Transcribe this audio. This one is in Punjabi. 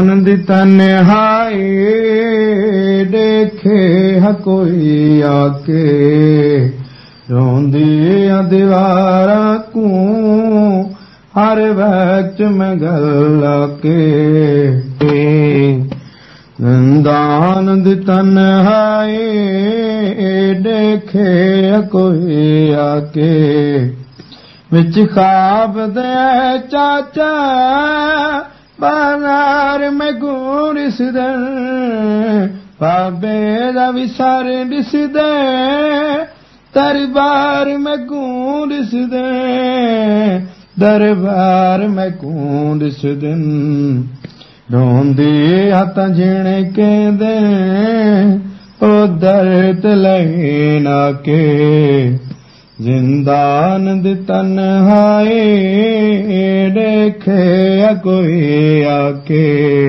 ਜ਼ਿੰਦਾਨ ਦੀ ਤਨਹਾਈ ਦੇਖੇ ਹ ਕੋਈ ਆਕੇ। ਰੋਂਦੀ ਆ ਦੀਵਾਰਾਂ ਕੂ ਹਰ ਵਕਤ ਮੈਂ ਗੱਲ ਕੇ ਜ਼ਿੰਦਾਨ ਦੀ ਤਨਹਾਈ ਦੇਖੇ ਕੋਈ ਆਕੇ। ਵਿੱਚ ਖਾਬ ਦੇ ਚਾਚਾ ਬਾਜ਼ਾਰ ਮੈਂ ਗੁਰਿਸਦੇ ਬਾਬੇ ਦਾ ਵਿਸਾਰੇ ਦਿਸਦੇ ਦਰਬਾਰ ਮੈਂ ਗੁਰਿਸਦੇ ਦਰਬਾਰ ਮੈਂ ਗੁਰਿਸਦੇ ਰੋਂਦੀ ਹੱਥ ਜਿਣੇ ਕਹਿੰਦੇ ਉਹ ਦਰਦ ਲੈਣਾ ਕੇ। ਜ਼ਿੰਦਾਨ ਦੀ ਤਨਹਾਈ ਦੇਖੇ ਕੋਈ ਆਕੇ